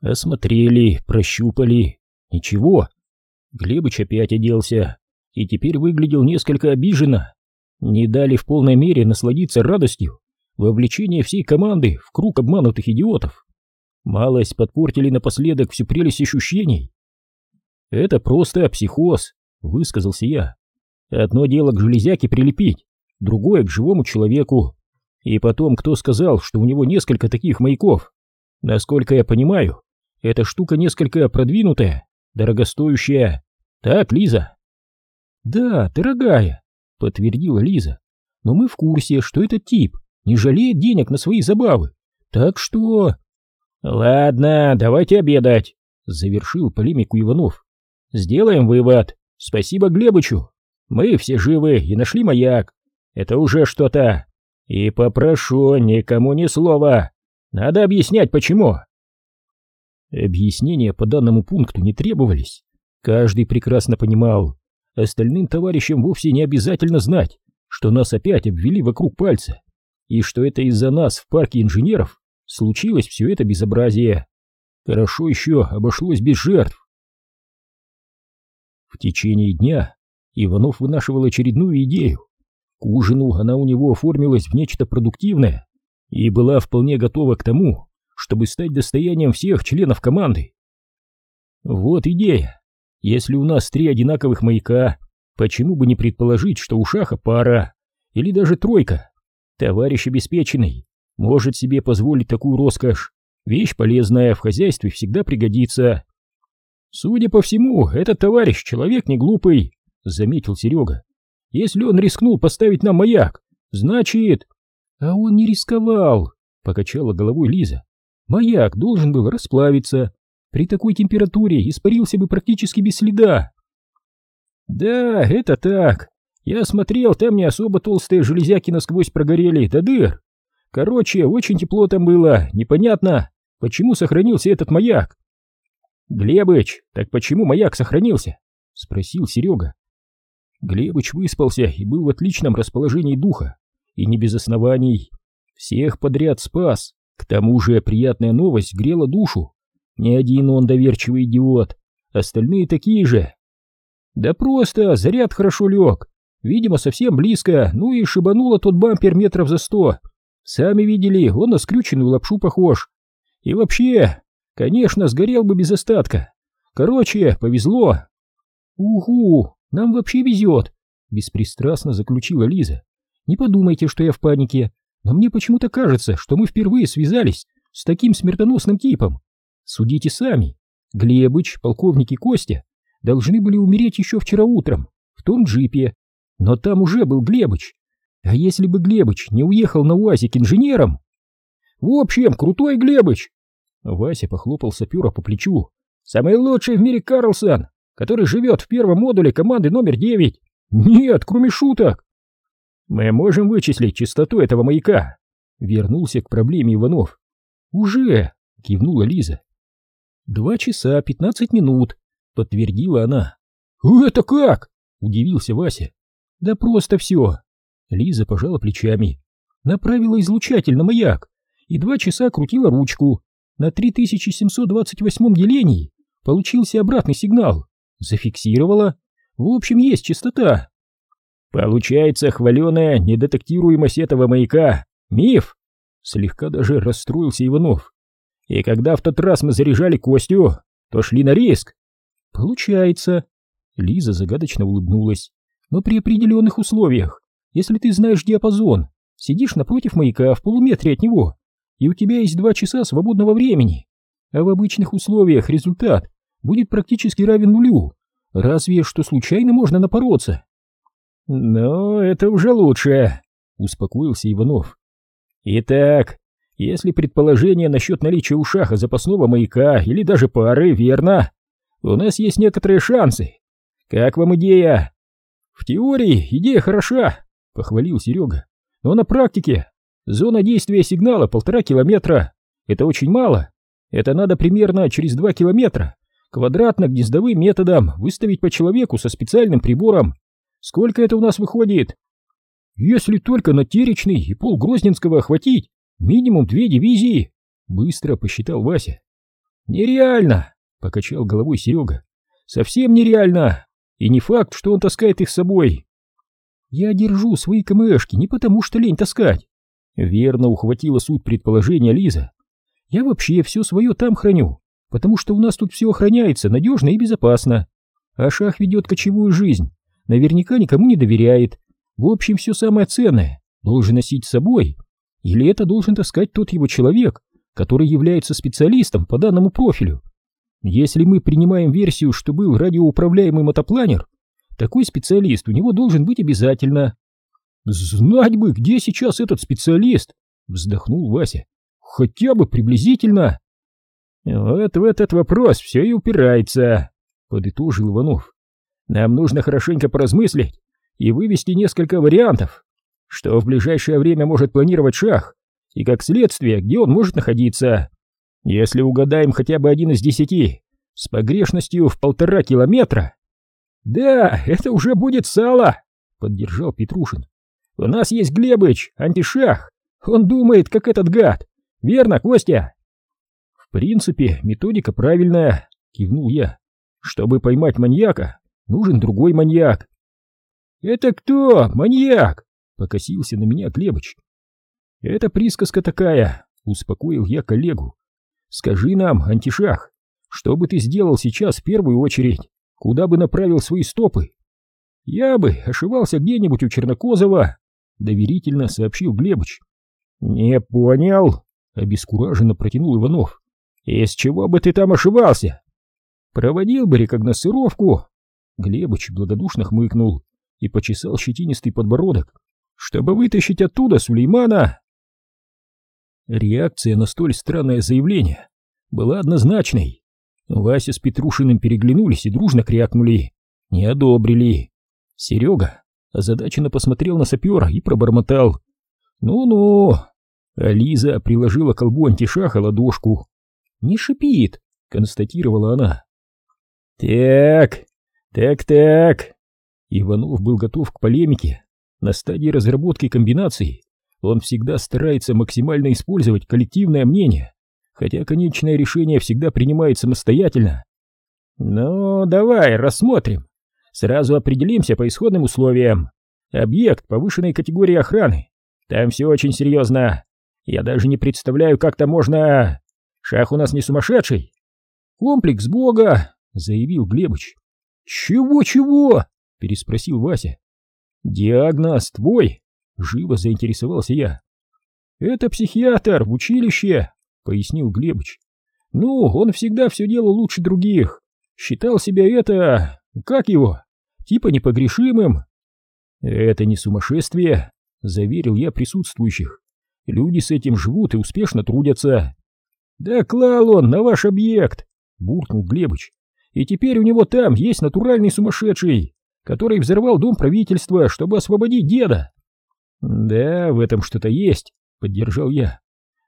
Осмотрели, прощупали. Ничего. Глебыч опять оделся и теперь выглядел несколько обиженно. Не дали в полной мере насладиться радостью вовлечение всей команды в круг обманутых идиотов. Малость подпортили напоследок всю прелесть ощущений. «Это просто психоз», — высказался я. «Одно дело к железяке прилепить, другое к живому человеку. И потом, кто сказал, что у него несколько таких маяков? Насколько я понимаю, эта штука несколько продвинутая, дорогостоящая. Так, Лиза?» «Да, дорогая», — подтвердила Лиза. «Но мы в курсе, что этот тип не жалеет денег на свои забавы. Так что...» «Ладно, давайте обедать», — завершил полемику Иванов. «Сделаем вывод. Спасибо Глебычу. Мы все живы и нашли маяк. Это уже что-то. И попрошу никому ни слова. Надо объяснять, почему». Объяснения по данному пункту не требовались. Каждый прекрасно понимал. Остальным товарищам вовсе не обязательно знать, что нас опять обвели вокруг пальца, и что это из-за нас в парке инженеров случилось все это безобразие. Хорошо еще обошлось без жертв. В течение дня Иванов вынашивал очередную идею. К ужину она у него оформилась в нечто продуктивное и была вполне готова к тому, чтобы стать достоянием всех членов команды. Вот идея. Если у нас три одинаковых маяка, почему бы не предположить, что у Шаха пара или даже тройка? Товарищ обеспеченный может себе позволить такую роскошь. Вещь полезная, в хозяйстве всегда пригодится. Судя по всему, этот товарищ человек не глупый, заметил Серега. Если он рискнул поставить нам маяк, значит... А он не рисковал, покачала головой Лиза. Маяк должен был расплавиться. При такой температуре испарился бы практически без следа. Да, это так. Я смотрел, там не особо толстые железяки насквозь прогорели до дыр. Короче, очень тепло там было, непонятно, почему сохранился этот маяк. Глебыч, так почему маяк сохранился? Спросил Серега. Глебыч выспался и был в отличном расположении духа, и не без оснований. Всех подряд спас, к тому же приятная новость грела душу. Не один он доверчивый идиот, остальные такие же. Да просто заряд хорошо лег, видимо совсем близко, ну и шибануло тот бампер метров за сто. Сами видели, он на скрюченную лапшу похож. И вообще, конечно, сгорел бы без остатка. Короче, повезло. Угу, нам вообще везет, беспристрастно заключила Лиза. Не подумайте, что я в панике, но мне почему-то кажется, что мы впервые связались с таким смертоносным типом. Судите сами. Глебыч, полковник и Костя должны были умереть еще вчера утром, в том джипе. Но там уже был Глебыч, а если бы Глебыч не уехал на УАЗик инженером? В общем, крутой Глебыч! Вася похлопал сапера по плечу. Самый лучший в мире Карлсон, который живет в первом модуле команды номер девять. Нет, кроме шуток. Мы можем вычислить частоту этого маяка. Вернулся к проблеме Иванов. Уже, кивнула Лиза. Два часа пятнадцать минут, подтвердила она. Это как? Удивился Вася. Да просто все. Лиза пожала плечами, направила излучатель на маяк и два часа крутила ручку. На 3728 делении получился обратный сигнал. Зафиксировала. В общем, есть частота. Получается хваленая недетектируемость этого маяка. Миф. Слегка даже расстроился Иванов. И когда в тот раз мы заряжали Костю, то шли на риск. Получается. Лиза загадочно улыбнулась. Но при определенных условиях. Если ты знаешь диапазон, сидишь напротив маяка в полуметре от него, и у тебя есть два часа свободного времени, а в обычных условиях результат будет практически равен нулю, разве что случайно можно напороться. Но это уже лучше, успокоился Иванов. Итак, если предположение насчет наличия у шаха запасного маяка или даже пары верно, у нас есть некоторые шансы. Как вам идея? В теории идея хороша, похвалил Серега. Но на практике зона действия сигнала полтора километра. Это очень мало. Это надо примерно через два километра квадратно-гнездовым методом выставить по человеку со специальным прибором. Сколько это у нас выходит? Если только на Теречный и пол Грозненского охватить, минимум две дивизии, быстро посчитал Вася. Нереально, покачал головой Серега. Совсем нереально. И не факт, что он таскает их с собой. Я держу свои КМшки не потому, что лень таскать. Верно ухватила суть предположения Лиза. Я вообще все свое там храню, потому что у нас тут все охраняется надежно и безопасно. А шах ведет кочевую жизнь, наверняка никому не доверяет. В общем, все самое ценное должен носить с собой. Или это должен таскать тот его человек, который является специалистом по данному профилю. Если мы принимаем версию, что был радиоуправляемый мотопланер, такой специалист у него должен быть обязательно. Знать бы, где сейчас этот специалист, вздохнул Вася. Хотя бы приблизительно. Вот в этот вопрос все и упирается, подытожил Иванов. Нам нужно хорошенько поразмыслить и вывести несколько вариантов, что в ближайшее время может планировать шах и, как следствие, где он может находиться. Если угадаем хотя бы один из десяти с погрешностью в полтора километра... Да, это уже будет сало, поддержал Петрушин. У нас есть Глебыч, антишах. Он думает, как этот гад. Верно, Костя? В принципе, методика правильная, кивнул я. Чтобы поймать маньяка, нужен другой маньяк. Это кто, маньяк? Покосился на меня Глебыч. Это присказка такая, успокоил я коллегу. Скажи нам, антишах, что бы ты сделал сейчас в первую очередь? Куда бы направил свои стопы? Я бы ошивался где-нибудь у Чернокозова, доверительно сообщил Глебыч. Не понял, обескураженно протянул Иванов. Из чего бы ты там ошивался? Проводил бы рекогносцировку. Глебыч благодушно хмыкнул и почесал щетинистый подбородок, чтобы вытащить оттуда Сулеймана. Реакция на столь странное заявление была однозначной. Вася с Петрушиным переглянулись и дружно крякнули. Не одобрили. Серега озадаченно посмотрел на сапера и пробормотал. «Ну-ну». А Лиза приложила к колбу антишаха ладошку. «Не шипит», — констатировала она. «Так, так-так». Иванов был готов к полемике. На стадии разработки комбинации он всегда старается максимально использовать коллективное мнение, хотя конечное решение всегда принимает самостоятельно. «Ну, давай, рассмотрим. Сразу определимся по исходным условиям. Объект повышенной категории охраны. Там все очень серьезно. Я даже не представляю, как то можно... Шах у нас не сумасшедший. Комплекс бога, заявил Глебыч. Чего-чего? переспросил Вася. Диагноз твой, живо заинтересовался я. Это психиатр в училище, пояснил Глебыч. Ну, он всегда все делал лучше других. Считал себя это... как его? Типа непогрешимым. Это не сумасшествие, заверил я присутствующих. Люди с этим живут и успешно трудятся. Да клал он на ваш объект, буркнул Глебыч. И теперь у него там есть натуральный сумасшедший, который взорвал дом правительства, чтобы освободить деда. Да, в этом что-то есть, поддержал я.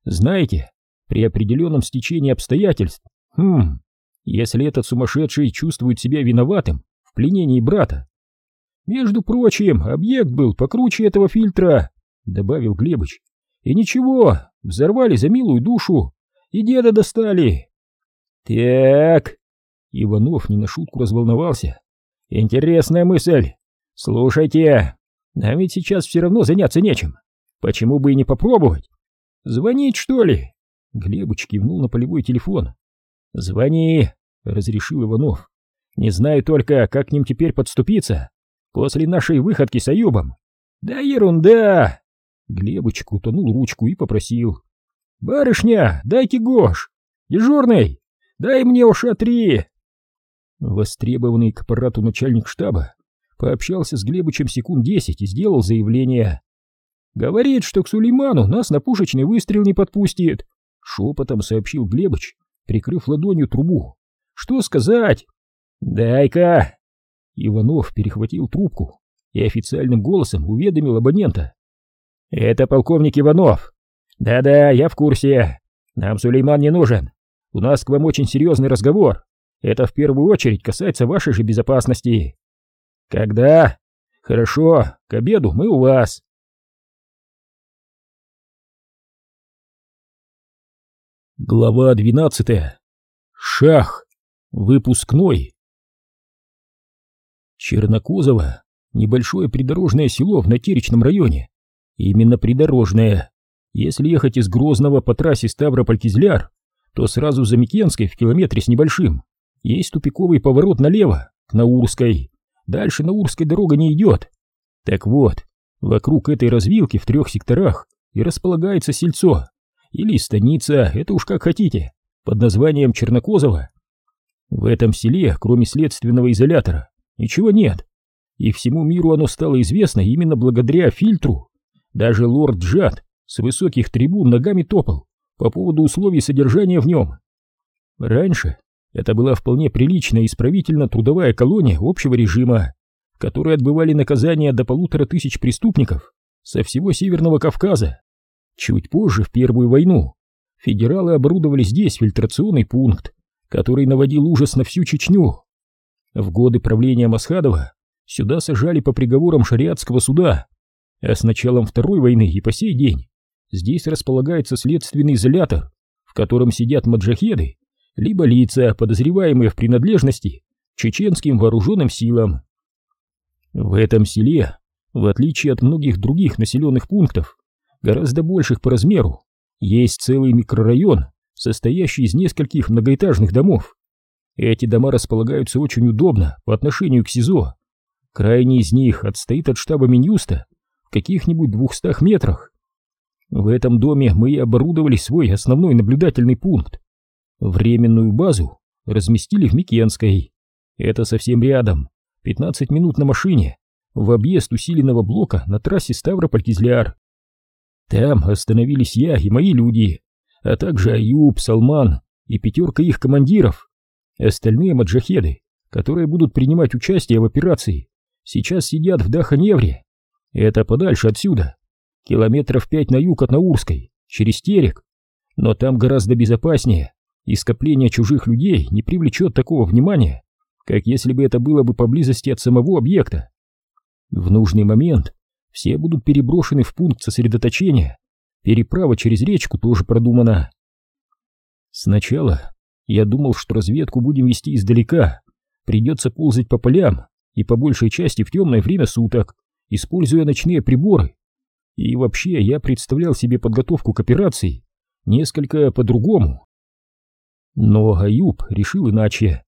Знаете, при определенном стечении обстоятельств, хм, если этот сумасшедший чувствует себя виноватым в пленении брата. Между прочим, объект был покруче этого фильтра, добавил Глебыч. И ничего, взорвали за милую душу, и деда достали. Так, Иванов не на шутку разволновался. Интересная мысль. Слушайте, нам ведь сейчас все равно заняться нечем. Почему бы и не попробовать? Звонить, что ли? Глебыч кивнул на полевой телефон. Звони, разрешил Иванов. Не знаю только, как к ним теперь подступиться после нашей выходки с Аюбом. Да ерунда, Глебочек утонул ручку и попросил. «Барышня, дайте гош! Дежурный, дай мне уша три!» Востребованный к аппарату начальник штаба пообщался с Глебычем секунд десять и сделал заявление. «Говорит, что к Сулейману нас на пушечный выстрел не подпустит!» Шепотом сообщил Глебыч, прикрыв ладонью трубу. «Что сказать?» «Дай-ка!» Иванов перехватил трубку и официальным голосом уведомил абонента. «Это полковник Иванов. Да-да, я в курсе. Нам Сулейман не нужен. У нас к вам очень серьезный разговор. Это в первую очередь касается вашей же безопасности. Когда? Хорошо, к обеду мы у вас». Глава двенадцатая. Шах. Выпускной. Чернокозово — небольшое придорожное село в Натеречном районе. Именно придорожное. Если ехать из Грозного по трассе Ставрополь-Кизляр, то сразу за Микенской в километре с небольшим есть тупиковый поворот налево, к Наурской. Дальше Наурской дорога не идет. Так вот, вокруг этой развилки в трех секторах и располагается сельцо. Или станица, это уж как хотите, под названием Чернокозово. В этом селе, кроме следственного изолятора, ничего нет. И всему миру оно стало известно именно благодаря фильтру. Даже лорд Джад с высоких трибун ногами топал по поводу условий содержания в нем. Раньше это была вполне приличная исправительно-трудовая колония общего режима, в которой отбывали наказания до полутора тысяч преступников со всего Северного Кавказа. Чуть позже, в Первую войну, федералы оборудовали здесь фильтрационный пункт, который наводил ужас на всю Чечню. В годы правления Масхадова сюда сажали по приговорам шариатского суда, а с началом Второй войны и по сей день здесь располагается следственный изолятор, в котором сидят маджахеды, либо лица, подозреваемые в принадлежности чеченским вооруженным силам. В этом селе, в отличие от многих других населенных пунктов, гораздо больших по размеру, есть целый микрорайон, состоящий из нескольких многоэтажных домов. Эти дома располагаются очень удобно по отношению к СИЗО. Крайний из них отстоит от штаба Минюста в каких-нибудь двухстах метрах. В этом доме мы и оборудовали свой основной наблюдательный пункт. Временную базу разместили в Микенской. Это совсем рядом, 15 минут на машине, в объезд усиленного блока на трассе Ставрополь-Кизляр. Там остановились я и мои люди, а также Аюб, Салман и пятерка их командиров. Остальные маджахеды, которые будут принимать участие в операции, сейчас сидят в Даханевре. Это подальше отсюда, километров пять на юг от Наурской, через Терек. Но там гораздо безопаснее, и скопление чужих людей не привлечет такого внимания, как если бы это было бы поблизости от самого объекта. В нужный момент все будут переброшены в пункт сосредоточения, переправа через речку тоже продумана. Сначала я думал, что разведку будем вести издалека, придется ползать по полям и по большей части в темное время суток, используя ночные приборы. И вообще я представлял себе подготовку к операции несколько по-другому. Но Аюб решил иначе.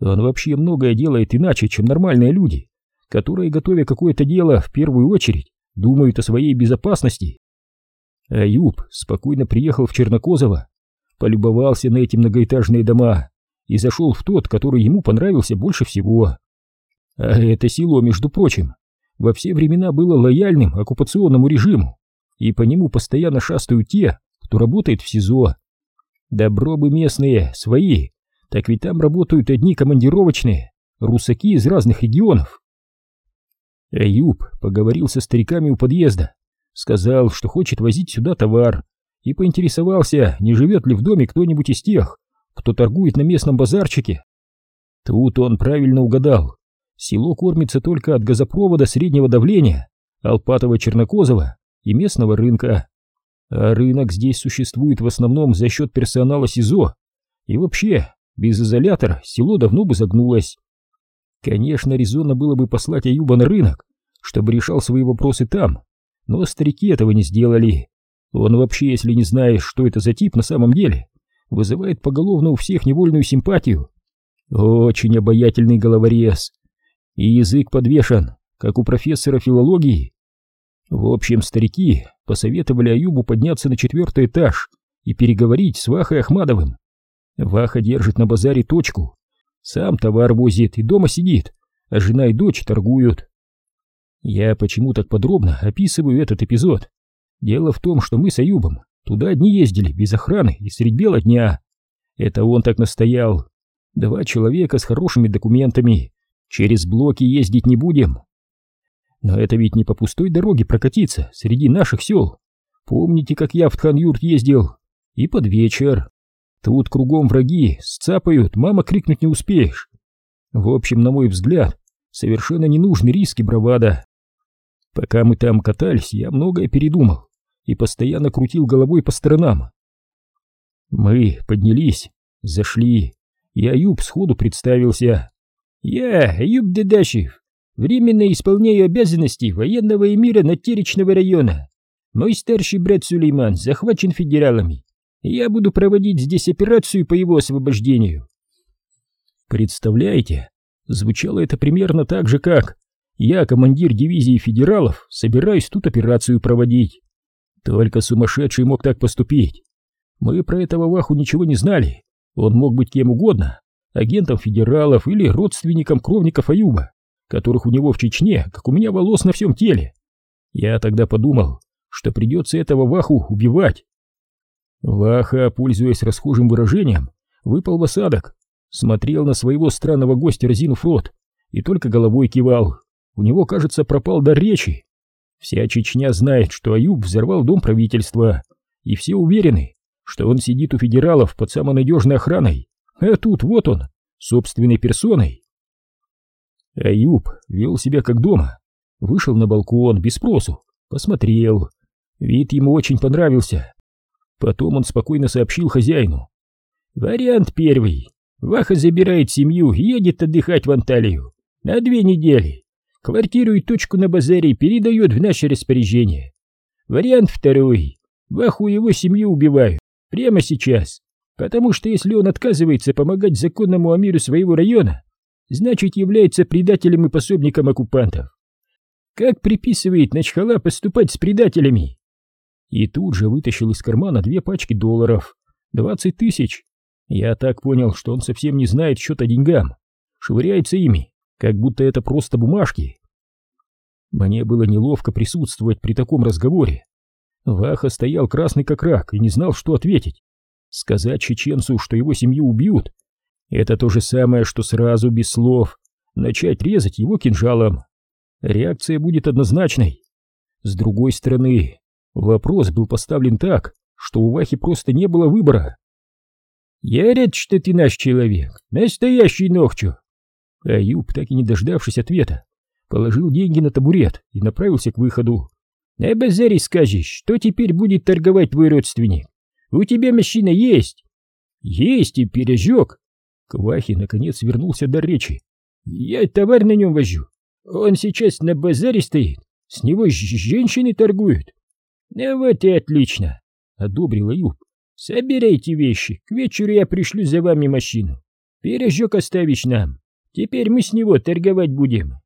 Он вообще многое делает иначе, чем нормальные люди, которые, готовя какое-то дело, в первую очередь думают о своей безопасности. Аюб спокойно приехал в Чернокозово, полюбовался на эти многоэтажные дома и зашел в тот, который ему понравился больше всего. А это село, между прочим, во все времена было лояльным оккупационному режиму, и по нему постоянно шастают те, кто работает в СИЗО. Добро бы местные, свои, так ведь там работают одни командировочные, русаки из разных регионов. Аюб поговорил со стариками у подъезда, сказал, что хочет возить сюда товар, и поинтересовался, не живет ли в доме кто-нибудь из тех, кто торгует на местном базарчике. Тут он правильно угадал. Село кормится только от газопровода среднего давления, Алпатова-Чернокозова и местного рынка. А рынок здесь существует в основном за счет персонала СИЗО. И вообще, без изолятора село давно бы загнулось. Конечно, резонно было бы послать Аюба на рынок, чтобы решал свои вопросы там, но старики этого не сделали. Он вообще, если не знаешь, что это за тип на самом деле, вызывает поголовно у всех невольную симпатию. Очень обаятельный головорез. И язык подвешен, как у профессора филологии. В общем, старики посоветовали Аюбу подняться на четвертый этаж и переговорить с Вахой Ахмадовым. Ваха держит на базаре точку, сам товар возит и дома сидит, а жена и дочь торгуют. Я почему так подробно описываю этот эпизод? Дело в том, что мы с Аюбом туда одни ездили, без охраны и средь бела дня. Это он так настоял. Два человека с хорошими документами. Через блоки ездить не будем. Но это ведь не по пустой дороге прокатиться среди наших сел. Помните, как я в Тхан-Юрт ездил? И под вечер. Тут кругом враги, сцапают, мама крикнуть не успеешь. В общем, на мой взгляд, совершенно ненужный риск и бравада. Пока мы там катались, я многое передумал и постоянно крутил головой по сторонам. Мы поднялись, зашли, и Аюб сходу представился. «Я, Аюб Дедашев, временно исполняю обязанности военного эмира Натеречного района. Мой старший брат Сулейман захвачен федералами. Я буду проводить здесь операцию по его освобождению». Представляете, звучало это примерно так же, как «Я, командир дивизии федералов, собираюсь тут операцию проводить». Только сумасшедший мог так поступить. Мы про этого Ваху ничего не знали. Он мог быть кем угодно, агентом федералов или родственником кровников Аюба, которых у него в Чечне, как у меня волос на всем теле. Я тогда подумал, что придется этого Ваху убивать. Ваха, пользуясь расхожим выражением, выпал в осадок, смотрел на своего странного гостя, разинув рот, и только головой кивал. У него, кажется, пропал дар речи. Вся Чечня знает, что Аюб взорвал дом правительства, и все уверены, что он сидит у федералов под самой надежной охраной, а тут вот он, собственной персоной. Аюб вел себя как дома, вышел на балкон без спросу, посмотрел. Вид ему очень понравился. Потом он спокойно сообщил хозяину. «Вариант первый. Ваха забирает семью и едет отдыхать в Анталию. На две недели. Квартиру и точку на базаре передает в наше распоряжение. Вариант второй. Ваху и его семью убивают. Прямо сейчас. Потому что если он отказывается помогать законному амиру своего района, значит является предателем и пособником оккупантов. Как приписывает Начхала поступать с предателями? И тут же вытащил из кармана две пачки долларов. Двадцать тысяч. Я так понял, что он совсем не знает счет о деньгам. Швыряется ими, как будто это просто бумажки. Мне было неловко присутствовать при таком разговоре. Ваха стоял красный как рак и не знал, что ответить. Сказать чеченцу, что его семью убьют, это то же самое, что сразу, без слов, начать резать его кинжалом. Реакция будет однозначной. С другой стороны, вопрос был поставлен так, что у Вахи просто не было выбора. «Я рад, что ты наш человек, настоящий Нохчу!» Аюб, так и не дождавшись ответа, положил деньги на табурет и направился к выходу. На базаре скажешь, что теперь будет торговать твой родственник. У тебя машина есть? Есть и пережег. Квахи наконец вернулся до речи. Я товар на нем вожу. Он сейчас на базаре стоит. С него женщины торгуют. Ну вот и отлично, одобрил Аюб. Собирайте вещи, к вечеру я пришлю за вами машину. Пережег оставишь нам. Теперь мы с него торговать будем.